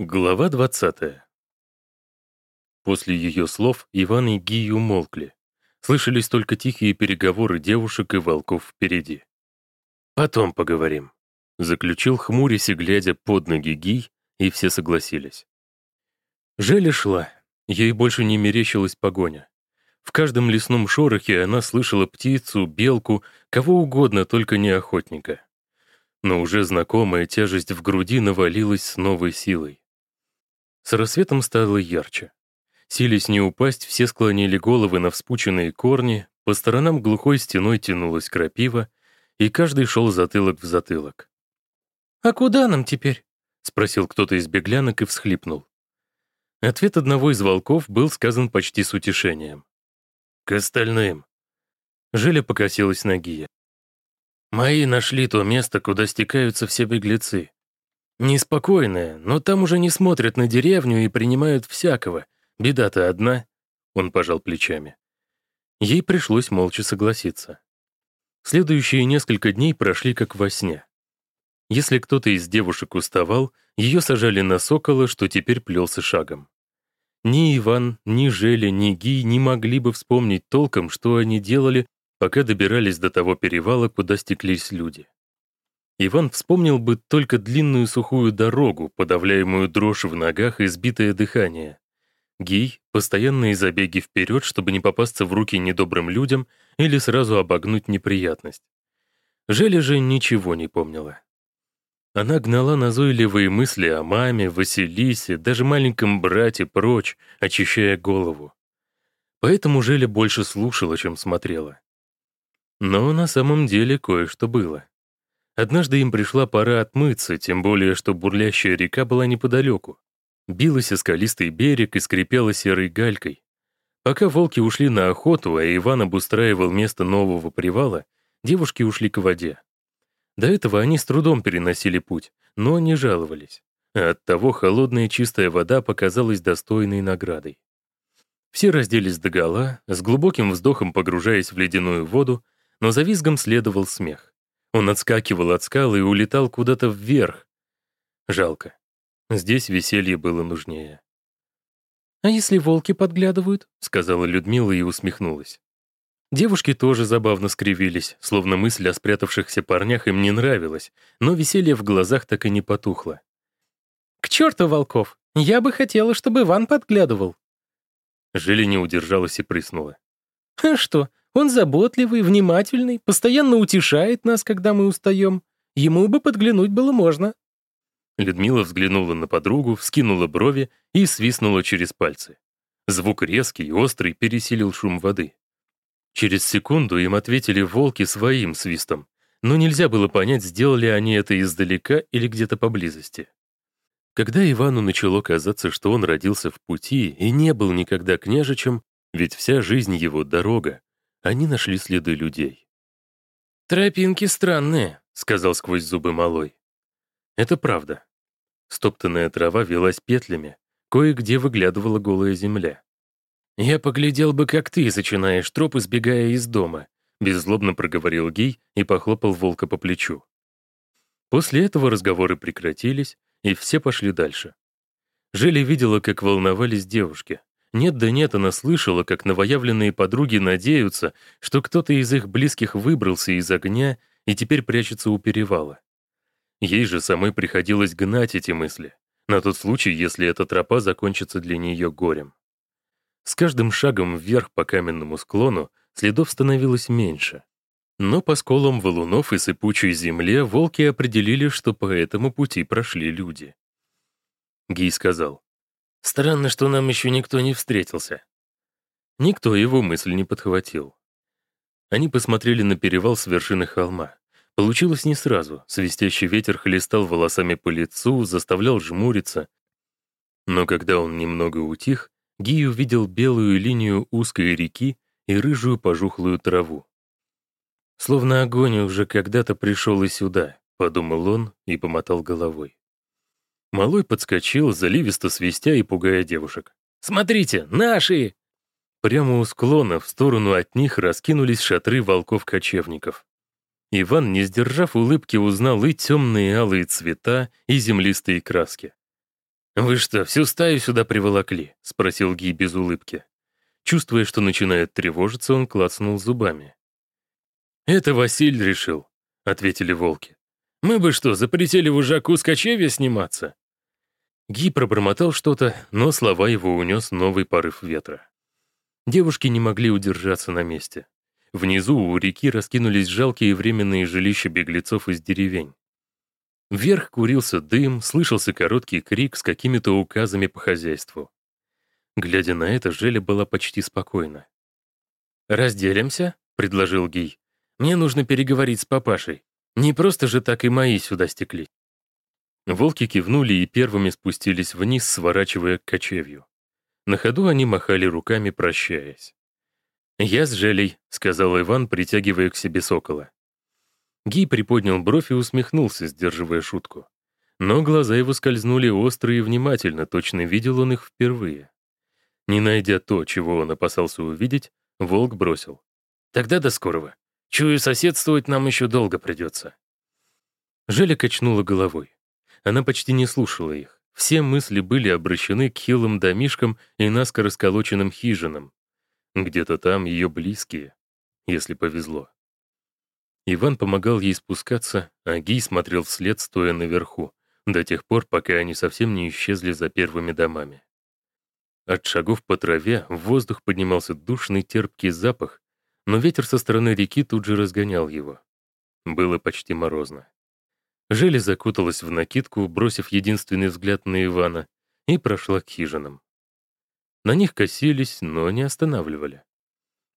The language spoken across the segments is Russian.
Глава 20. После ее слов Иван и Гий умолкли. Слышались только тихие переговоры девушек и волков впереди. «Потом поговорим», — заключил хмурясь и глядя под ноги Гий, и все согласились. Желя шла. Ей больше не мерещилась погоня. В каждом лесном шорохе она слышала птицу, белку, кого угодно, только не охотника. Но уже знакомая тяжесть в груди навалилась с новой силой. С рассветом стало ярче. Сились не упасть, все склонили головы на вспученные корни, по сторонам глухой стеной тянулась крапива, и каждый шел затылок в затылок. «А куда нам теперь?» — спросил кто-то из беглянок и всхлипнул. Ответ одного из волков был сказан почти с утешением. «К остальным». Желя покосилась на Гия. «Мои нашли то место, куда стекаются все беглецы. Неспокойная, но там уже не смотрят на деревню и принимают всякого. Беда-то одна. Он пожал плечами. Ей пришлось молча согласиться. Следующие несколько дней прошли как во сне. Если кто-то из девушек уставал, ее сажали на сокола, что теперь плелся шагом. Ни Иван, ни Желя, ни Ги не могли бы вспомнить толком, что они делали, пока добирались до того перевала, куда стеклись люди. Иван вспомнил бы только длинную сухую дорогу, подавляемую дрожь в ногах и сбитое дыхание. Гий — постоянные забеги вперед, чтобы не попасться в руки недобрым людям или сразу обогнуть неприятность. Желя же ничего не помнила. Она гнала назойливые мысли о маме, Василисе, даже маленьком брате прочь, очищая голову. Поэтому Желя больше слушала, чем смотрела. Но на самом деле кое-что было. Однажды им пришла пора отмыться, тем более, что бурлящая река была неподалеку. Билась о скалистый берег и скрипела серой галькой. Пока волки ушли на охоту, а Иван обустраивал место нового привала, девушки ушли к воде. До этого они с трудом переносили путь, но не жаловались. А оттого холодная чистая вода показалась достойной наградой. Все разделись догола, с глубоким вздохом погружаясь в ледяную воду, но за визгом следовал смех. Он отскакивал от скалы и улетал куда-то вверх. Жалко. Здесь веселье было нужнее. «А если волки подглядывают?» — сказала Людмила и усмехнулась. Девушки тоже забавно скривились, словно мысль о спрятавшихся парнях им не нравилась, но веселье в глазах так и не потухло. «К черту волков! Я бы хотела, чтобы Иван подглядывал!» Жили не удержалась и прыснула. «А что, он заботливый, внимательный, постоянно утешает нас, когда мы устаем. Ему бы подглянуть было можно». Людмила взглянула на подругу, вскинула брови и свистнула через пальцы. Звук резкий, острый, пересилил шум воды. Через секунду им ответили волки своим свистом, но нельзя было понять, сделали они это издалека или где-то поблизости. Когда Ивану начало казаться, что он родился в пути и не был никогда княжичем, ведь вся жизнь его — дорога, они нашли следы людей. «Тропинки странные», — сказал сквозь зубы малой. Это правда. Стоптанная трава велась петлями, кое-где выглядывала голая земля. «Я поглядел бы, как ты зачинаешь троп, избегая из дома», беззлобно проговорил Гей и похлопал волка по плечу. После этого разговоры прекратились, и все пошли дальше. Жили видела, как волновались девушки. Нет да нет, она слышала, как новоявленные подруги надеются, что кто-то из их близких выбрался из огня и теперь прячется у перевала. Ей же самой приходилось гнать эти мысли, на тот случай, если эта тропа закончится для нее горем. С каждым шагом вверх по каменному склону следов становилось меньше. Но по сколам валунов и сыпучей земле волки определили, что по этому пути прошли люди. Гий сказал, Странно, что нам еще никто не встретился. Никто его мысль не подхватил. Они посмотрели на перевал с вершины холма. Получилось не сразу. Свистящий ветер хлестал волосами по лицу, заставлял жмуриться. Но когда он немного утих, Ги увидел белую линию узкой реки и рыжую пожухлую траву. «Словно огонь уже когда-то пришел и сюда», — подумал он и помотал головой. Малой подскочил, заливисто свистя и пугая девушек. «Смотрите, наши!» Прямо у склона, в сторону от них, раскинулись шатры волков-кочевников. Иван, не сдержав улыбки, узнал и темные алые цвета, и землистые краски. «Вы что, всю стаю сюда приволокли?» — спросил Ги без улыбки. Чувствуя, что начинает тревожиться, он клацнул зубами. «Это Василь решил», — ответили волки. «Мы бы что, запретили вожаку с кочевья сниматься?» Ги пробормотал что-то, но слова его унес новый порыв ветра. Девушки не могли удержаться на месте. Внизу у реки раскинулись жалкие временные жилища беглецов из деревень. Вверх курился дым, слышался короткий крик с какими-то указами по хозяйству. Глядя на это, Желя была почти спокойна. «Разделимся?» — предложил Гий. «Мне нужно переговорить с папашей. Не просто же так и мои сюда стекли». Волки кивнули и первыми спустились вниз, сворачивая к кочевью. На ходу они махали руками, прощаясь. «Я с Желей», — сказал Иван, притягивая к себе сокола. Гий приподнял бровь и усмехнулся, сдерживая шутку. Но глаза его скользнули остро и внимательно, точно видел он их впервые. Не найдя то, чего он опасался увидеть, волк бросил. «Тогда до скорого. Чую, соседствовать нам еще долго придется». Желя качнула головой. Она почти не слушала их. Все мысли были обращены к хилым домишкам и наскоро сколоченным хижинам. Где-то там ее близкие, если повезло. Иван помогал ей спускаться, а Гий смотрел вслед, стоя наверху, до тех пор, пока они совсем не исчезли за первыми домами. От шагов по траве в воздух поднимался душный терпкий запах, но ветер со стороны реки тут же разгонял его. Было почти морозно. Желе закуталась в накидку, бросив единственный взгляд на Ивана, и прошла к хижинам. На них косились, но не останавливали.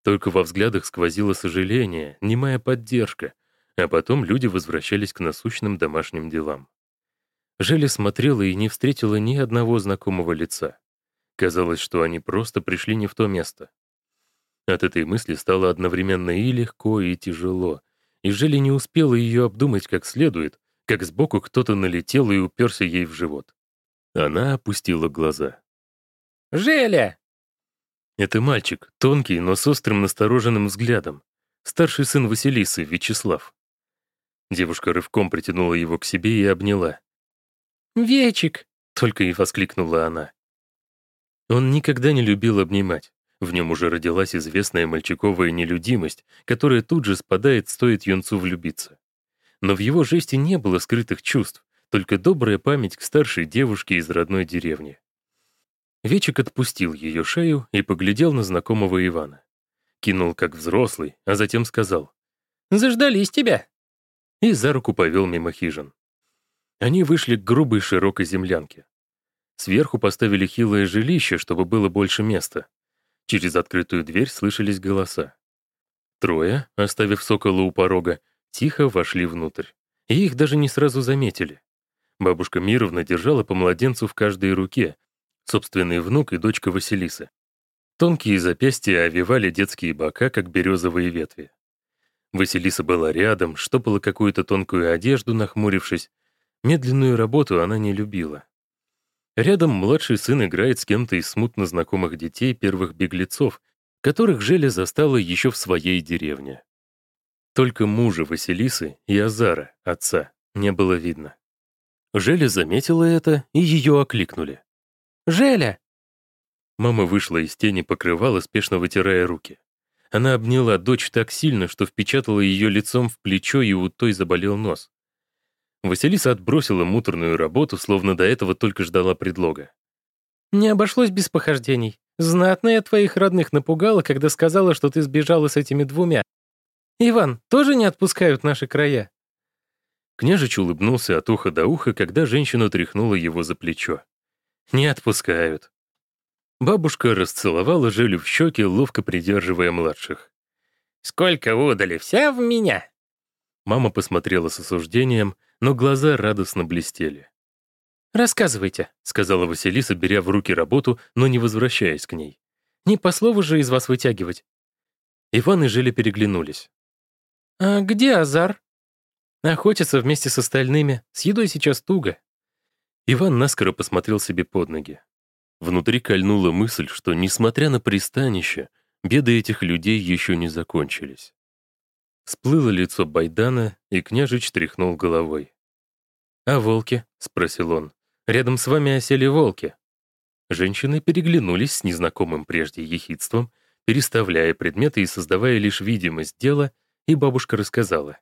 Только во взглядах сквозило сожаление, немая поддержка, а потом люди возвращались к насущным домашним делам. Желя смотрела и не встретила ни одного знакомого лица. Казалось, что они просто пришли не в то место. От этой мысли стало одновременно и легко, и тяжело, и Желя не успела ее обдумать как следует, как сбоку кто-то налетел и уперся ей в живот. Она опустила глаза. «Желя!» Это мальчик, тонкий, но с острым настороженным взглядом. Старший сын Василисы, Вячеслав. Девушка рывком притянула его к себе и обняла. «Вечик!» — только и воскликнула она. Он никогда не любил обнимать. В нем уже родилась известная мальчиковая нелюдимость, которая тут же спадает, стоит юнцу влюбиться. Но в его жесте не было скрытых чувств, только добрая память к старшей девушке из родной деревни. Вечик отпустил ее шею и поглядел на знакомого Ивана. Кинул как взрослый, а затем сказал «Заждались тебя!» и за руку повел мимо хижин. Они вышли к грубой широкой землянке. Сверху поставили хилое жилище, чтобы было больше места. Через открытую дверь слышались голоса. Трое, оставив сокола у порога, тихо вошли внутрь. И их даже не сразу заметили. Бабушка Мировна держала по младенцу в каждой руке, собственный внук и дочка Василисы. Тонкие запястья овивали детские бока, как березовые ветви. Василиса была рядом, штопала какую-то тонкую одежду, нахмурившись. Медленную работу она не любила. Рядом младший сын играет с кем-то из смутно знакомых детей первых беглецов, которых Желя застала еще в своей деревне. Только мужа Василисы и Азара, отца, не было видно. Желя заметила это, и ее окликнули. «Желя!» Мама вышла из тени покрывала, спешно вытирая руки. Она обняла дочь так сильно, что впечатала ее лицом в плечо, и у той заболел нос. Василиса отбросила муторную работу, словно до этого только ждала предлога. «Не обошлось без похождений. Знатно я твоих родных напугала, когда сказала, что ты сбежала с этими двумя. Иван, тоже не отпускают наши края?» Княжич улыбнулся от уха до уха, когда женщина тряхнула его за плечо. Не отпускают. Бабушка расцеловала Желю в щеки, ловко придерживая младших. «Сколько удали, вся в меня!» Мама посмотрела с осуждением, но глаза радостно блестели. «Рассказывайте», — сказала Василиса, беря в руки работу, но не возвращаясь к ней. «Не по слову же из вас вытягивать». Иван и Желя переглянулись. «А где Азар?» «Охотится вместе с остальными. С едой сейчас туго». Иван наскоро посмотрел себе под ноги. Внутри кольнула мысль, что, несмотря на пристанище, беды этих людей еще не закончились. Сплыло лицо Байдана, и княжич тряхнул головой. «А волки?» — спросил он. Рядом с вами осели волки». Женщины переглянулись с незнакомым прежде ехидством, переставляя предметы и создавая лишь видимость дела, и бабушка рассказала.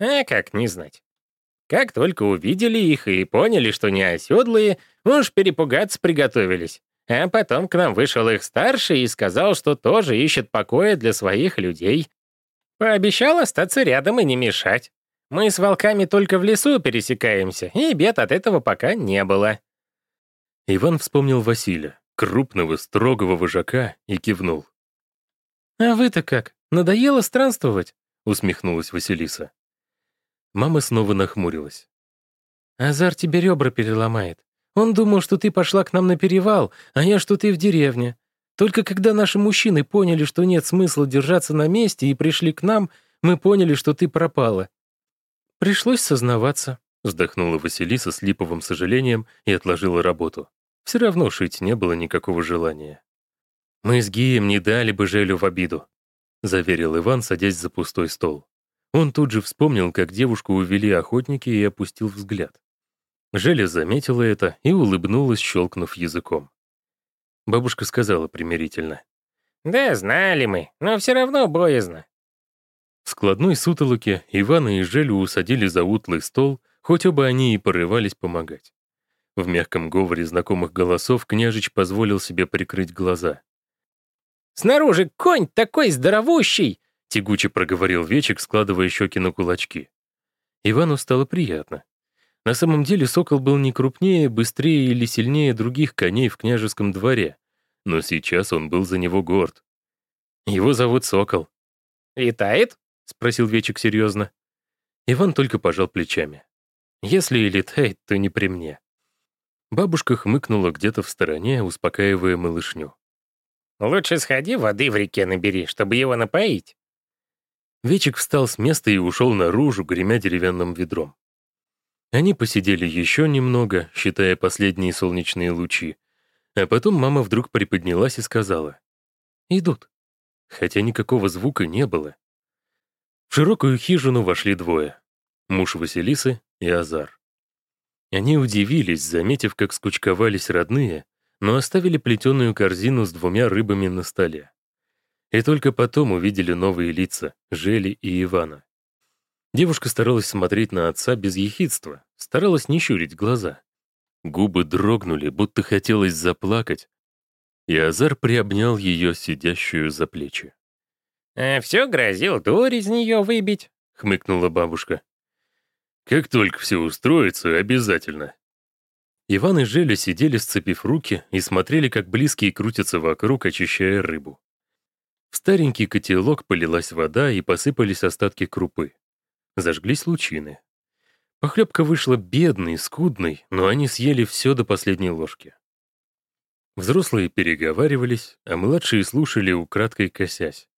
«А как не знать? Как только увидели их и поняли, что не оседлые, уж перепугаться приготовились. А потом к нам вышел их старший и сказал, что тоже ищет покоя для своих людей. Пообещал остаться рядом и не мешать. Мы с волками только в лесу пересекаемся, и бед от этого пока не было». Иван вспомнил Василия, крупного, строгого вожака, и кивнул. «А вы-то как? Надоело странствовать?» — усмехнулась Василиса. Мама снова нахмурилась. «Азар тебе ребра переломает. Он думал, что ты пошла к нам на перевал, а я, что ты в деревне. Только когда наши мужчины поняли, что нет смысла держаться на месте и пришли к нам, мы поняли, что ты пропала. Пришлось сознаваться», — вздохнула Василиса с липовым сожалением и отложила работу. Все равно шить не было никакого желания. «Мы с Гием не дали бы Желю в обиду», — заверил Иван, садясь за пустой стол. Он тут же вспомнил, как девушку увели охотники и опустил взгляд. Желя заметила это и улыбнулась, щелкнув языком. Бабушка сказала примирительно. «Да, знали мы, но все равно боязно. В складной сутолоке Ивана и Желю усадили за утлый стол, хоть оба они и порывались помогать. В мягком говоре знакомых голосов княжич позволил себе прикрыть глаза. «Снаружи конь такой здоровущий!» — тягуче проговорил Вечек, складывая щеки на кулачки. Ивану стало приятно. На самом деле сокол был не крупнее, быстрее или сильнее других коней в княжеском дворе, но сейчас он был за него горд. Его зовут Сокол. «Летает?» — спросил Вечек серьезно. Иван только пожал плечами. «Если и летает, то не при мне». Бабушка хмыкнула где-то в стороне, успокаивая малышню. «Лучше сходи, воды в реке набери, чтобы его напоить». Вечек встал с места и ушел наружу, гремя деревянным ведром. Они посидели еще немного, считая последние солнечные лучи, а потом мама вдруг приподнялась и сказала «Идут», хотя никакого звука не было. В широкую хижину вошли двое — муж Василисы и Азар. Они удивились, заметив, как скучковались родные, но оставили плетеную корзину с двумя рыбами на столе. И только потом увидели новые лица — Жели и Ивана. Девушка старалась смотреть на отца без ехидства, старалась не щурить глаза. Губы дрогнули, будто хотелось заплакать, и Азар приобнял ее, сидящую за плечи. «А все грозил дурь из нее выбить», — хмыкнула бабушка. «Как только все устроится, обязательно». Иван и Желя сидели, сцепив руки, и смотрели, как близкие крутятся вокруг, очищая рыбу. В старенький котелок полилась вода, и посыпались остатки крупы. Зажглись лучины. Похлебка вышла бедной, скудной, но они съели все до последней ложки. Взрослые переговаривались, а младшие слушали, украдкой косясь.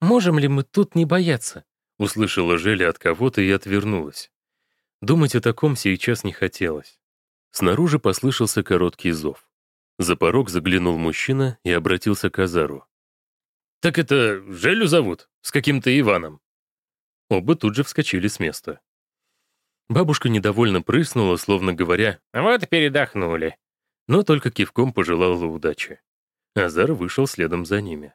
«Можем ли мы тут не бояться?» Услышала Желя от кого-то и отвернулась. Думать о таком сейчас не хотелось. Снаружи послышался короткий зов. За порог заглянул мужчина и обратился к Азару. «Так это Желю зовут? С каким-то Иваном?» Оба тут же вскочили с места. Бабушка недовольно прыснула, словно говоря, «Вот передохнули», но только кивком пожелала удачи. Азар вышел следом за ними.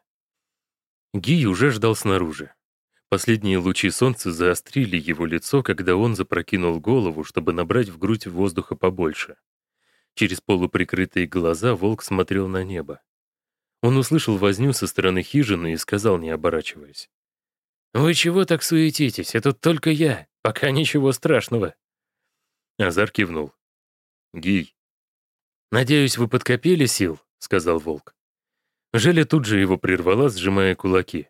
Гий уже ждал снаружи. Последние лучи солнца заострили его лицо, когда он запрокинул голову, чтобы набрать в грудь воздуха побольше. Через полуприкрытые глаза волк смотрел на небо. Он услышал возню со стороны хижины и сказал, не оборачиваясь. «Вы чего так суетитесь? Это только я. Пока ничего страшного». Азар кивнул. «Гий». «Надеюсь, вы подкопили сил», — сказал волк. Желя тут же его прервала, сжимая кулаки.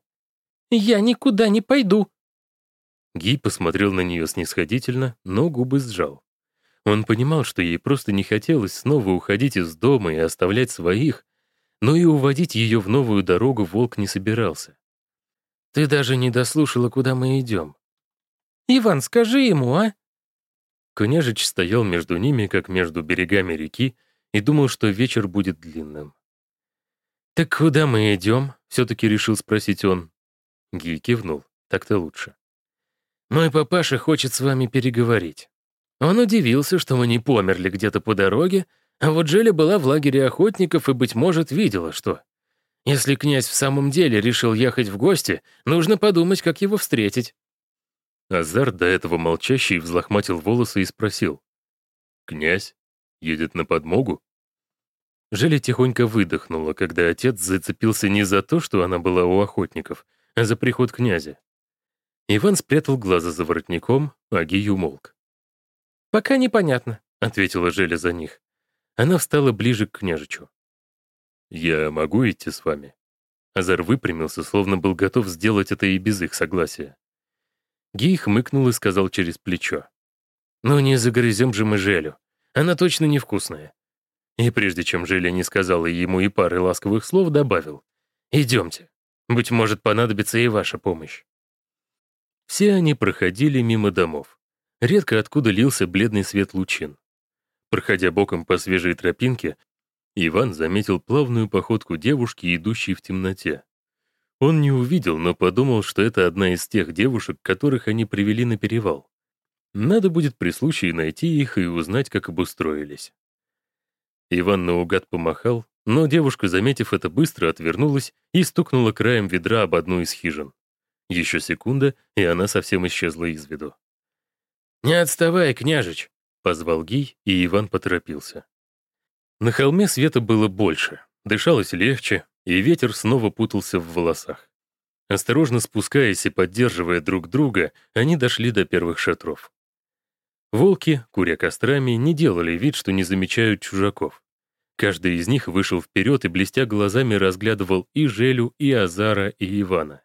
«Я никуда не пойду». Ги посмотрел на нее снисходительно, но губы сжал. Он понимал, что ей просто не хотелось снова уходить из дома и оставлять своих, но и уводить ее в новую дорогу волк не собирался. «Ты даже не дослушала, куда мы идем». «Иван, скажи ему, а?» Княжич стоял между ними, как между берегами реки, и думал, что вечер будет длинным. «Так куда мы идем?» — все-таки решил спросить он. Ги кивнул. Так-то лучше. «Мой папаша хочет с вами переговорить». Он удивился, что мы не померли где-то по дороге, а вот Желя была в лагере охотников и, быть может, видела, что... Если князь в самом деле решил ехать в гости, нужно подумать, как его встретить. Азар, до этого молчащий, взлохматил волосы и спросил. «Князь едет на подмогу?» Желя тихонько выдохнула, когда отец зацепился не за то, что она была у охотников, за приход князя. Иван спрятал глаза за воротником, а Гий умолк. «Пока непонятно», — ответила Желя за них. Она встала ближе к княжичу. «Я могу идти с вами?» Азар выпрямился, словно был готов сделать это и без их согласия. Гей хмыкнул и сказал через плечо. «Ну не загрызем же мы Желю. Она точно невкусная». И прежде чем Желя не сказала ему и пары ласковых слов, добавил. «Идемте. Быть может, понадобится и ваша помощь». Все они проходили мимо домов. Редко откуда лился бледный свет лучин. Проходя боком по свежей тропинке, Иван заметил плавную походку девушки, идущей в темноте. Он не увидел, но подумал, что это одна из тех девушек, которых они привели на перевал. Надо будет при случае найти их и узнать, как обустроились. Иван наугад помахал, но девушка, заметив это, быстро отвернулась и стукнула краем ведра об одну из хижин. Еще секунда, и она совсем исчезла из виду. «Не отставай, княжич!» — позвал Гий, и Иван поторопился. На холме света было больше, дышалось легче, и ветер снова путался в волосах. Осторожно спускаясь и поддерживая друг друга, они дошли до первых шатров. Волки, куря кострами, не делали вид, что не замечают чужаков. Каждый из них вышел вперед и, блестя глазами, разглядывал и Желю, и Азара, и Ивана.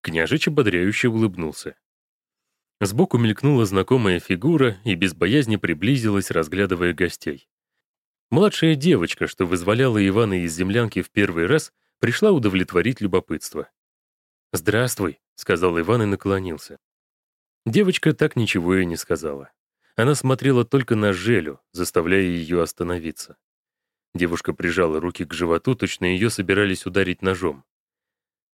Княжич ободряюще улыбнулся. Сбоку мелькнула знакомая фигура и без боязни приблизилась, разглядывая гостей. Младшая девочка, что вызволяла Ивана из землянки в первый раз, пришла удовлетворить любопытство. «Здравствуй», — сказал Иван и наклонился. Девочка так ничего и не сказала. Она смотрела только на Желю, заставляя ее остановиться. Девушка прижала руки к животу, точно ее собирались ударить ножом.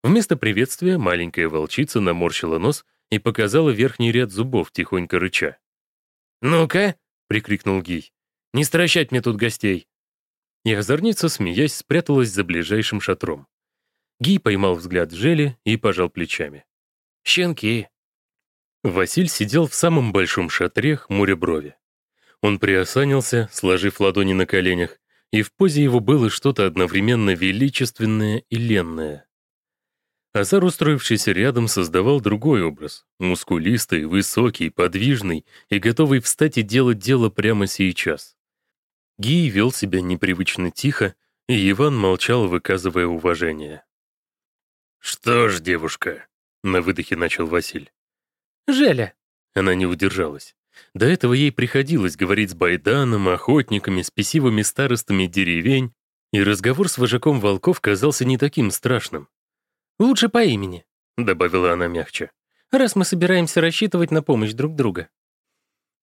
Вместо приветствия маленькая волчица наморщила нос и показала верхний ряд зубов, тихонько рыча. «Ну-ка!» — прикрикнул Гий. Не стращать мне тут гостей!» И озорница, смеясь, спряталась за ближайшим шатром. Гий поймал взгляд Жели и пожал плечами. «Щенки!» Василь сидел в самом большом шатре, хмуря брови. Он приосанился, сложив ладони на коленях, и в позе его было что-то одновременно величественное и ленное. Азар, устроившийся рядом, создавал другой образ. Мускулистый, высокий, подвижный и готовый встать и делать дело прямо сейчас. Гий вел себя непривычно тихо, и Иван молчал, выказывая уважение. «Что ж, девушка», — на выдохе начал Василь. «Желя». Она не удержалась. До этого ей приходилось говорить с байданом, охотниками, спесивыми старостами деревень, и разговор с вожаком волков казался не таким страшным. «Лучше по имени», — добавила она мягче. «раз мы собираемся рассчитывать на помощь друг друга».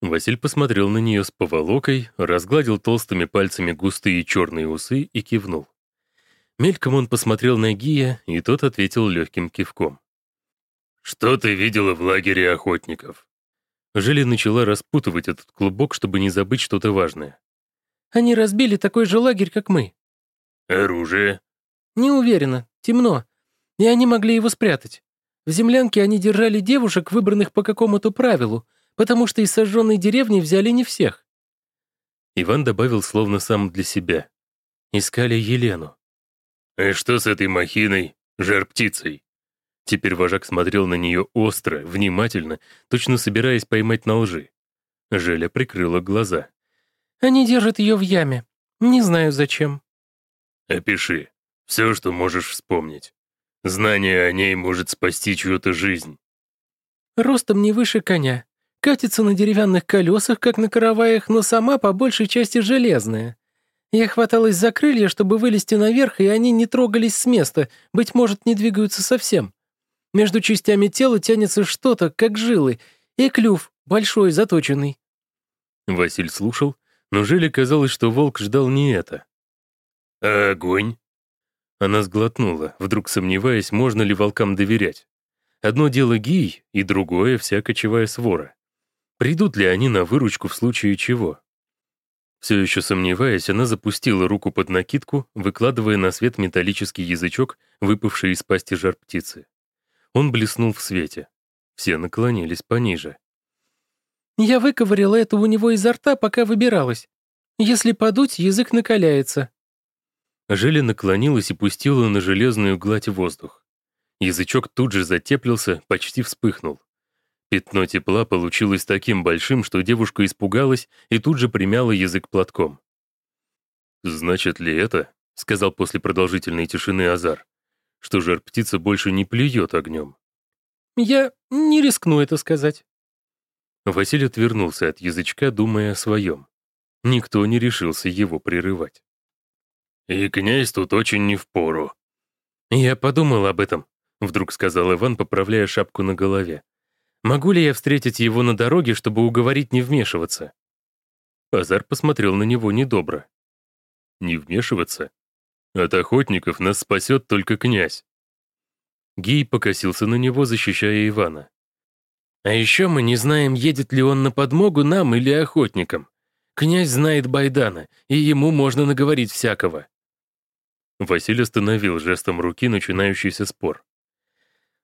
Василь посмотрел на нее с поволокой, разгладил толстыми пальцами густые черные усы и кивнул. Мельком он посмотрел на Гия, и тот ответил легким кивком. «Что ты видела в лагере охотников?» Жили начала распутывать этот клубок, чтобы не забыть что-то важное. «Они разбили такой же лагерь, как мы». «Оружие?» «Не уверена. Темно. И они могли его спрятать. В землянке они держали девушек, выбранных по какому-то правилу, потому что из сожженной деревни взяли не всех. Иван добавил словно сам для себя. Искали Елену. «И что с этой махиной, жар-птицей?» Теперь вожак смотрел на нее остро, внимательно, точно собираясь поймать на лжи. Желя прикрыла глаза. «Они держат ее в яме. Не знаю, зачем». «Опиши. Все, что можешь вспомнить. Знание о ней может спасти чью-то жизнь». «Ростом не выше коня катится на деревянных колесах, как на караваях, но сама по большей части железная. Я хваталась за крылья, чтобы вылезти наверх, и они не трогались с места, быть может, не двигаются совсем. Между частями тела тянется что-то, как жилы, и клюв, большой, заточенный. Василь слушал, но Желе казалось, что волк ждал не это. «А огонь?» Она сглотнула, вдруг сомневаясь, можно ли волкам доверять. Одно дело гий, и другое — вся кочевая свора. Придут ли они на выручку в случае чего? Все еще сомневаясь, она запустила руку под накидку, выкладывая на свет металлический язычок, выпавший из пасти жар птицы. Он блеснул в свете. Все наклонились пониже. «Я выковыряла это у него изо рта, пока выбиралась. Если подуть, язык накаляется». Желя наклонилась и пустила на железную гладь воздух. Язычок тут же затеплился, почти вспыхнул. Пятно тепла получилось таким большим, что девушка испугалась и тут же примяла язык платком. «Значит ли это, — сказал после продолжительной тишины Азар, — что жар-птица больше не плюет огнем?» «Я не рискну это сказать». Василий отвернулся от язычка, думая о своем. Никто не решился его прерывать. «И князь тут очень не впору». «Я подумал об этом», — вдруг сказал Иван, поправляя шапку на голове. Могу ли я встретить его на дороге, чтобы уговорить не вмешиваться?» Азар посмотрел на него недобро. «Не вмешиваться? От охотников нас спасет только князь». Гий покосился на него, защищая Ивана. «А еще мы не знаем, едет ли он на подмогу нам или охотникам. Князь знает Байдана, и ему можно наговорить всякого». Василий остановил жестом руки начинающийся спор.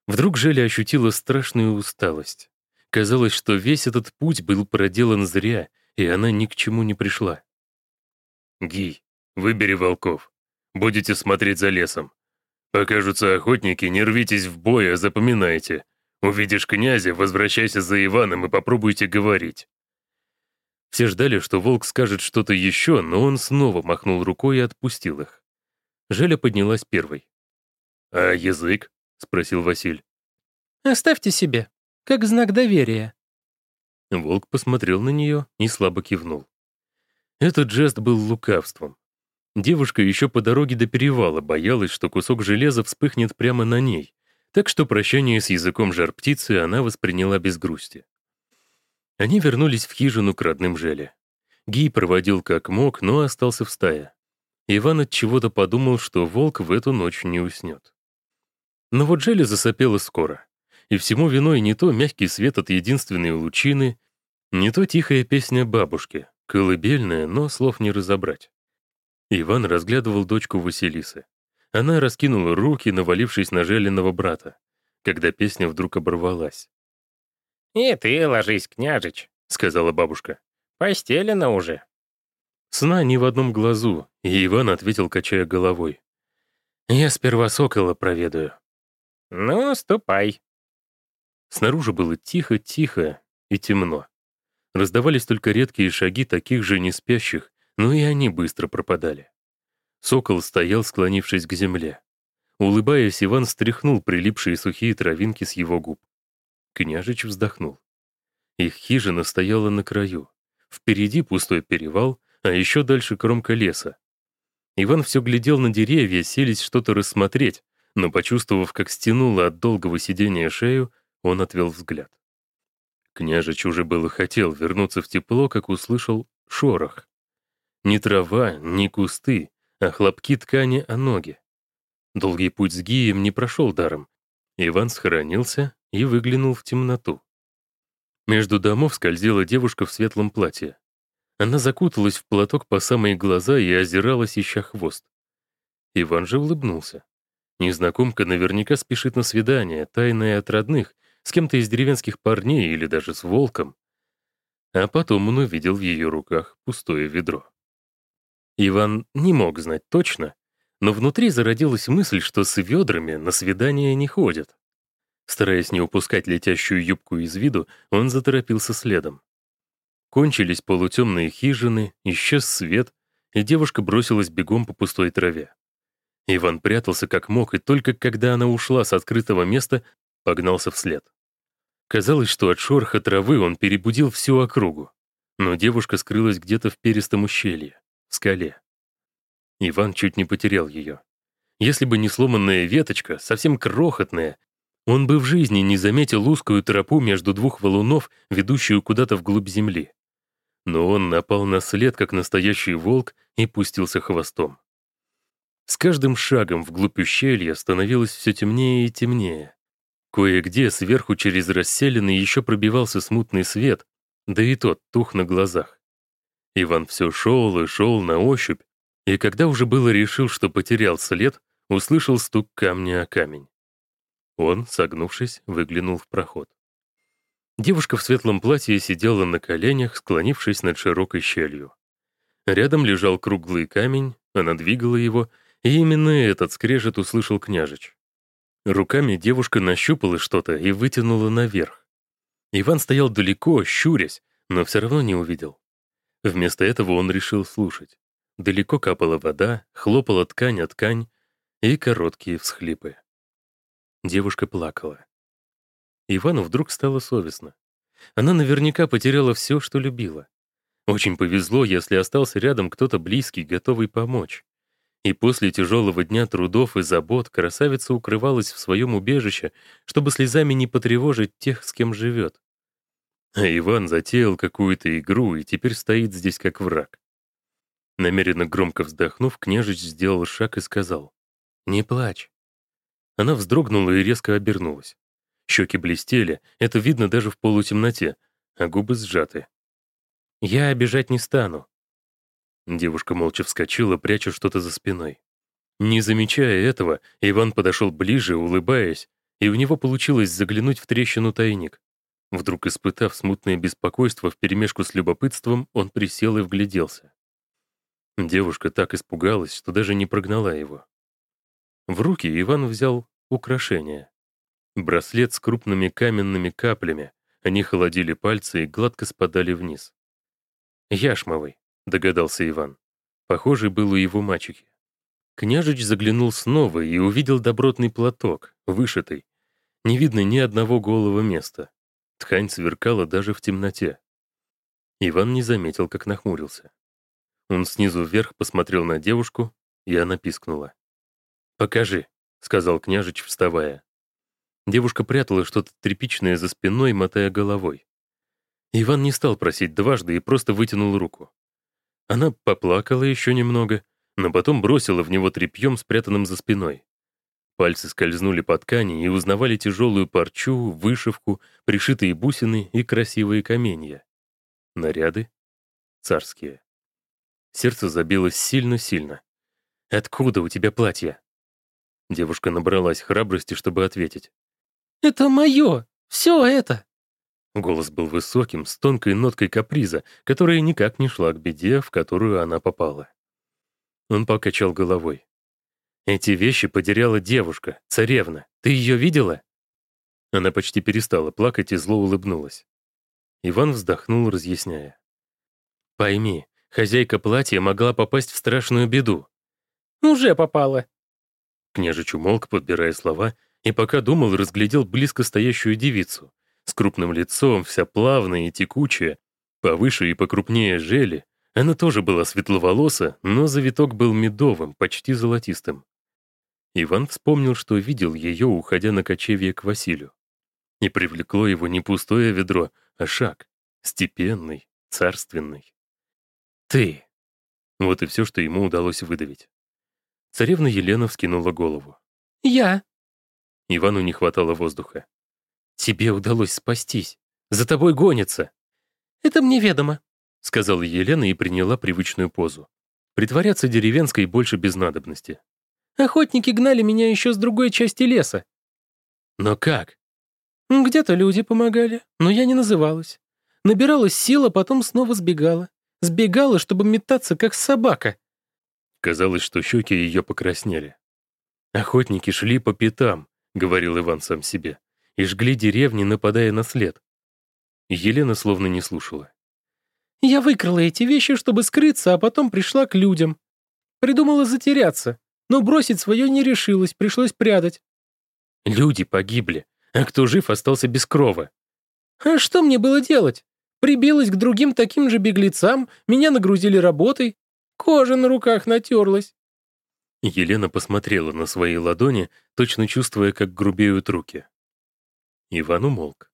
Вдруг Желя ощутила страшную усталость. Казалось, что весь этот путь был проделан зря, и она ни к чему не пришла. «Гий, выбери волков. Будете смотреть за лесом. Покажутся охотники, не рвитесь в бой, а запоминайте. Увидишь князя, возвращайся за Иваном и попробуйте говорить». Все ждали, что волк скажет что-то еще, но он снова махнул рукой и отпустил их. Желя поднялась первой. «А язык?» спросил Василь. «Оставьте себе, как знак доверия». Волк посмотрел на нее и слабо кивнул. Этот жест был лукавством. Девушка еще по дороге до перевала боялась, что кусок железа вспыхнет прямо на ней, так что прощание с языком жар-птицы она восприняла без грусти. Они вернулись в хижину к родным Желе. Гий проводил как мог, но остался в стае. Иван от чего-то подумал, что волк в эту ночь не уснет. Но вот Джелли засопела скоро. И всему виной не то мягкий свет от единственной лучины, не то тихая песня бабушки, колыбельная, но слов не разобрать. Иван разглядывал дочку Василисы. Она раскинула руки, навалившись на Желиного брата, когда песня вдруг оборвалась. «И ты ложись, княжич», — сказала бабушка. «Постелено уже». Сна ни в одном глазу, и Иван ответил, качая головой. «Я сперва сокола проведаю». «Ну, ступай». Снаружи было тихо-тихо и темно. Раздавались только редкие шаги таких же неспящих, но и они быстро пропадали. Сокол стоял, склонившись к земле. Улыбаясь, Иван стряхнул прилипшие сухие травинки с его губ. Княжич вздохнул. Их хижина стояла на краю. Впереди пустой перевал, а еще дальше кромка леса. Иван все глядел на деревья, селись что-то рассмотреть, но, почувствовав, как стянуло от долгого сидения шею, он отвел взгляд. Княжич уже было хотел вернуться в тепло, как услышал шорох. Не трава, не кусты, а хлопки ткани о ноги. Долгий путь с Гием не прошел даром. Иван схоронился и выглянул в темноту. Между домов скользила девушка в светлом платье. Она закуталась в платок по самые глаза и озиралась, ища хвост. Иван же улыбнулся. Незнакомка наверняка спешит на свидание, тайное от родных, с кем-то из деревенских парней или даже с волком. А потом он увидел в ее руках пустое ведро. Иван не мог знать точно, но внутри зародилась мысль, что с ведрами на свидание не ходят. Стараясь не упускать летящую юбку из виду, он заторопился следом. Кончились полутемные хижины, исчез свет, и девушка бросилась бегом по пустой траве. Иван прятался как мог, и только когда она ушла с открытого места, погнался вслед. Казалось, что от шороха травы он перебудил всю округу. Но девушка скрылась где-то в перистом ущелье, скале. Иван чуть не потерял ее. Если бы не сломанная веточка, совсем крохотная, он бы в жизни не заметил узкую тропу между двух валунов, ведущую куда-то вглубь земли. Но он напал на след, как настоящий волк, и пустился хвостом. С каждым шагом вглубь ущелья становилось все темнее и темнее. Кое-где сверху через расселенный еще пробивался смутный свет, да и тот тух на глазах. Иван все шел и шел на ощупь, и когда уже было решил, что потерял след, услышал стук камня о камень. Он, согнувшись, выглянул в проход. Девушка в светлом платье сидела на коленях, склонившись над широкой щелью. Рядом лежал круглый камень, она двигала его, и именно этот скрежет услышал княжич. Руками девушка нащупала что-то и вытянула наверх. Иван стоял далеко, щурясь, но все равно не увидел. Вместо этого он решил слушать. Далеко капала вода, хлопала ткань от ткань и короткие всхлипы. Девушка плакала. Ивану вдруг стало совестно. Она наверняка потеряла все, что любила. Очень повезло, если остался рядом кто-то близкий, готовый помочь. И после тяжелого дня трудов и забот красавица укрывалась в своем убежище, чтобы слезами не потревожить тех, с кем живет. А Иван затеял какую-то игру и теперь стоит здесь как враг. Намеренно громко вздохнув, княжич сделал шаг и сказал «Не плачь». Она вздрогнула и резко обернулась. Щеки блестели, это видно даже в полутемноте, а губы сжаты. «Я обижать не стану». Девушка молча вскочила, пряча что-то за спиной. Не замечая этого, Иван подошел ближе, улыбаясь, и у него получилось заглянуть в трещину тайник. Вдруг испытав смутное беспокойство вперемешку с любопытством, он присел и вгляделся. Девушка так испугалась, что даже не прогнала его. В руки Иван взял украшение. Браслет с крупными каменными каплями. Они холодили пальцы и гладко спадали вниз. «Яшмовый», — догадался Иван. Похожий был у его мачехи. Княжич заглянул снова и увидел добротный платок, вышитый. Не видно ни одного голого места. Ткань сверкала даже в темноте. Иван не заметил, как нахмурился. Он снизу вверх посмотрел на девушку, и она пискнула. «Покажи», — сказал княжич, вставая. Девушка прятала что-то тряпичное за спиной, мотая головой. Иван не стал просить дважды и просто вытянул руку. Она поплакала еще немного, но потом бросила в него тряпьем, спрятанным за спиной. Пальцы скользнули по ткани и узнавали тяжелую парчу, вышивку, пришитые бусины и красивые каменья. Наряды царские. Сердце забилось сильно-сильно. «Откуда у тебя платье?» Девушка набралась храбрости, чтобы ответить. «Это мое! Все это!» Голос был высоким, с тонкой ноткой каприза, которая никак не шла к беде, в которую она попала. Он покачал головой. «Эти вещи потеряла девушка, царевна. Ты ее видела?» Она почти перестала плакать и зло улыбнулась. Иван вздохнул, разъясняя. «Пойми, хозяйка платья могла попасть в страшную беду». «Уже попала». Княжич умолк, подбирая слова, и пока думал, разглядел близко стоящую девицу. С крупным лицом, вся плавная и текучая, повыше и покрупнее жели. Она тоже была светловолоса, но завиток был медовым, почти золотистым. Иван вспомнил, что видел ее, уходя на кочевье к Василию. И привлекло его не пустое ведро, а шаг, степенный, царственный. «Ты!» Вот и все, что ему удалось выдавить. Царевна Елена вскинула голову. «Я!» Ивану не хватало воздуха. «Тебе удалось спастись. За тобой гонятся». «Это мне ведомо», — сказала Елена и приняла привычную позу. Притворяться деревенской больше без надобности. «Охотники гнали меня еще с другой части леса». «Но как?» «Где-то люди помогали, но я не называлась. Набиралась сила, потом снова сбегала. Сбегала, чтобы метаться, как собака». Казалось, что щеки ее покраснели. Охотники шли по пятам, — говорил Иван сам себе, и жгли деревни, нападая на след. Елена словно не слушала. «Я выкрала эти вещи, чтобы скрыться, а потом пришла к людям. Придумала затеряться, но бросить свое не решилась, пришлось прятать». «Люди погибли, а кто жив, остался без крова». «А что мне было делать? Прибилась к другим таким же беглецам, меня нагрузили работой, кожа на руках натерлась. Елена посмотрела на свои ладони, точно чувствуя, как грубеют руки. Иван умолк.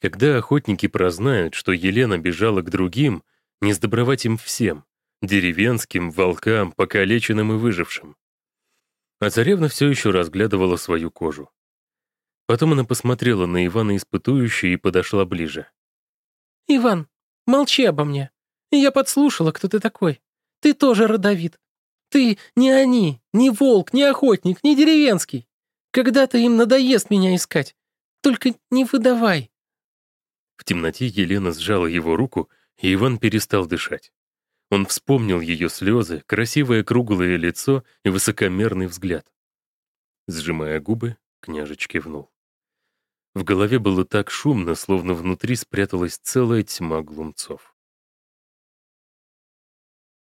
Когда охотники прознают, что Елена бежала к другим, не сдобровать им всем — деревенским, волкам, покалеченным и выжившим. А царевна все еще разглядывала свою кожу. Потом она посмотрела на Ивана испытующе и подошла ближе. «Иван, молчи обо мне. Я подслушала, кто ты такой. Ты тоже родовит. Ты не они, не волк, не охотник, не деревенский. Когда-то им надоест меня искать. Только не выдавай». В темноте Елена сжала его руку, и Иван перестал дышать. Он вспомнил ее слезы, красивое круглое лицо и высокомерный взгляд. Сжимая губы, княжеч кивнул. В голове было так шумно, словно внутри спряталась целая тьма глумцов.